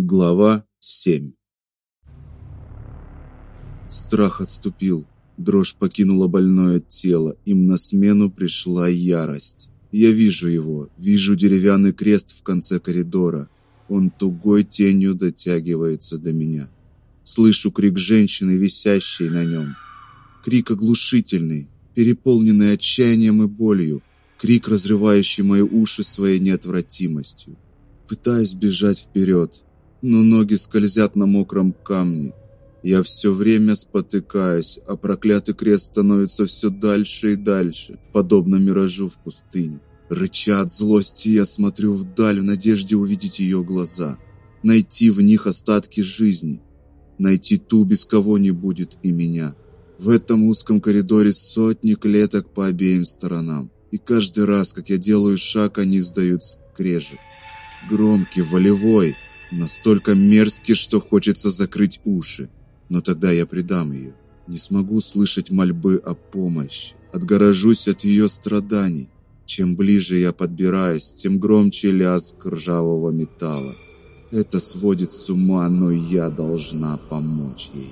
Глава 7 Страх отступил, дрожь покинула больное тело, им на смену пришла ярость. Я вижу его, вижу деревянный крест в конце коридора. Он тугой тенью дотягивается до меня. Слышу крик женщины, висящей на нем. Крик оглушительный, переполненный отчаянием и болью. Крик, разрывающий мои уши своей неотвратимостью. Пытаюсь бежать вперед, но ноги скользят на мокром камне. Я все время спотыкаюсь, а проклятый крест становится все дальше и дальше, подобно миражу в пустыне. Рыча от злости, я смотрю вдаль в надежде увидеть ее глаза, найти в них остатки жизни, найти ту, без кого не будет и меня. В этом узком коридоре сотни клеток по обеим сторонам, и каждый раз, как я делаю шаг, они издают скрежет. Громкий, волевой, Настолько мерзкий, что хочется закрыть уши. Но тогда я предам ее. Не смогу слышать мольбы о помощи. Отгорожусь от ее страданий. Чем ближе я подбираюсь, тем громче лязг ржавого металла. Это сводит с ума, но я должна помочь ей.